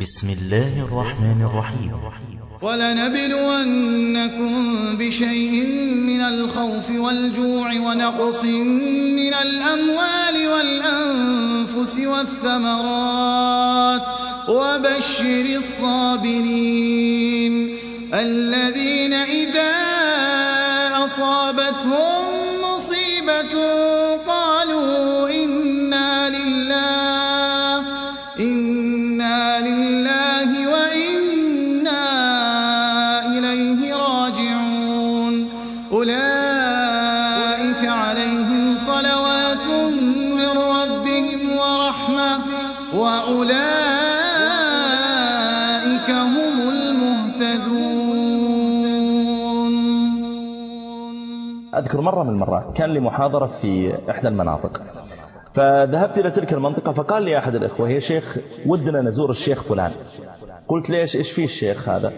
بسم الله الرحمن الرحيم. ولنبلونكم بشيء من الخوف والجوع ونقص من الأموال والأنفس والثمرات. وبشر الصابرين الذين إذا أصابتهم مصيبة وأولئك هم المهتدون. أذكر مرة من المرات كان لي محاضرة في إحدى المناطق. فذهبت إلى تلك المنطقة فقال لي أحد الإخوة يا شيخ ودنا نزور الشيخ فلان. قلت ليش إيش فيه الشيخ هذا؟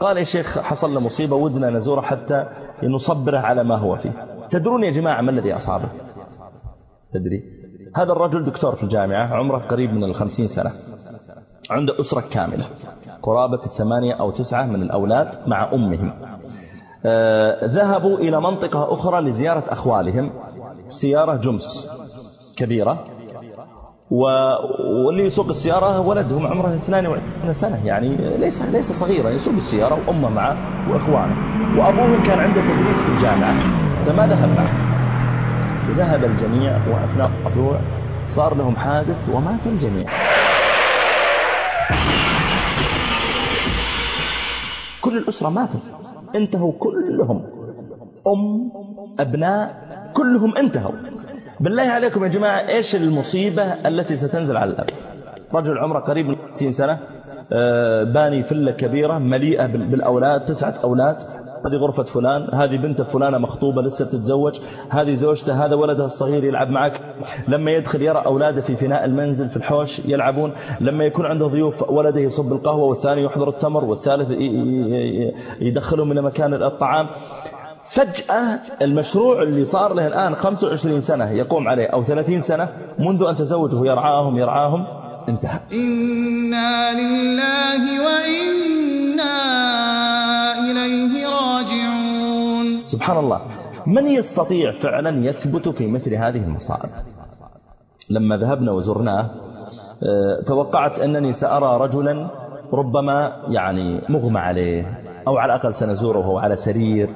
قال يا شيخ حصل له مصيبة ودنا نزوره حتى نصبره على ما هو فيه. تدرون يا جماعة ما الذي أصابه؟ تدري؟ هذا الرجل دكتور في الجامعة عمره قريب من الخمسين سنة. عنده أسرة كاملة. قرابة الثمانية أو تسعة من الأولاد مع أمهم. آه، ذهبوا إلى منطقة أخرى لزيارة أخوالهم. سيارة جمس كبيرة. واللي يسوق السيارة ولدهم عمره 22 سنة. يعني ليس ليس صغيرا يسوق السيارة وأمه معه وإخوانه. وأبوهم كان عنده تدريس في الجامعة فما ذهب معه. وذهب الجميع وأثناء الرجوع صار لهم حادث ومات الجميع. كل الأسرة ماتت. انتهوا كلهم. أم أبناء كلهم انتهوا. بالله عليكم يا جماعة إيش المصيبة التي ستنزل على الأب رجل عمره قريب من 60 سنة آه، باني فلة كبيرة مليئة بال- بالأولاد تسعة أولاد. هذه غرفة فلان هذه بنت فلانة مخطوبة لسه تتزوج هذه زوجته هذا ولدها الصغير يلعب معك. لما يدخل يرى أولاده في فناء المنزل في الحوش يلعبون لما يكون عنده ضيوف ولده يصب القهوة والثاني يحضر التمر والثالث يدخلهم إلى مكان الطعام. فجأة المشروع اللي صار له الآن 25 سنة يقوم عليه أو 30 سنة منذ أن تزوجه يرعاهم يرعاهم انتهى. إنا لله وإنا سبحان الله. من يستطيع فعلا يثبت في مثل هذه المصائب؟ لما ذهبنا وزرناه آه، توقعت أنني سأرى رجلا ربما يعني مغمى عليه أو على الأقل سنزوره على سرير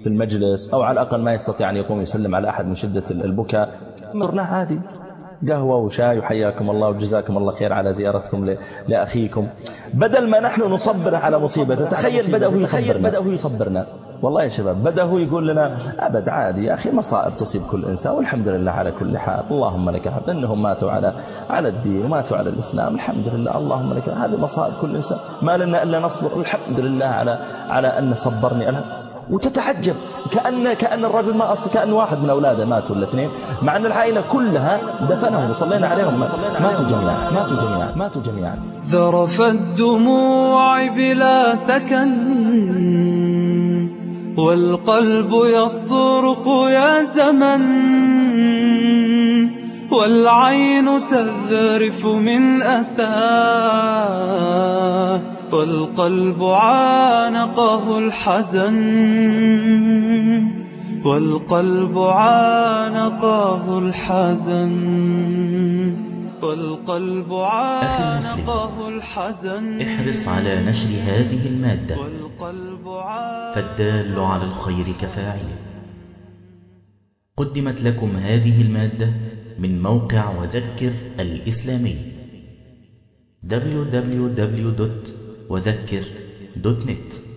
في المجلس أو على الأقل ما يستطيع أن يقوم يسلم على أحد من شدة البكاء. زرناه عادي. قهوة وشاي وحياكم الله وجزاكم الله خير على زيارتكم لأخيكم. بدل ما نحن نصبر على مصيبة تخيل بدأ هو يصبرنا. بدأ هو يصبرنا. والله يا شباب بدأ هو يقول لنا أبد عادي يا أخي مصائب تصيب كل إنسان والحمد لله على كل حال. اللهم لك الحمد. إنهم ماتوا على على الدين وماتوا على الإسلام. الحمد لله اللهم لك هذه مصائب كل إنسان. ما لنا إلا نصبر. الحمد لله على على أن صبرني. أنا وتتعجب. كأن كأن الرجل ما أصل كأن واحد من أولاده مات ولا اثنين مع أن العائلة كلها دفنهم وصلينا عليهم. ماتوا جميعا ماتوا جميعا ماتوا جميعا. ذرف الدموع بلا سكن والقلب يصرخ يا زمن والعين تذرف من أساه والقلب عانقه الحزن والقلب عانقه الحزن والقلب عانقه الحزن. احرص على نشر هذه المادة. فالدال على الخير كفاعله قدمت لكم هذه المادة من موقع وذكر الإسلامي. وذكر دوت نت.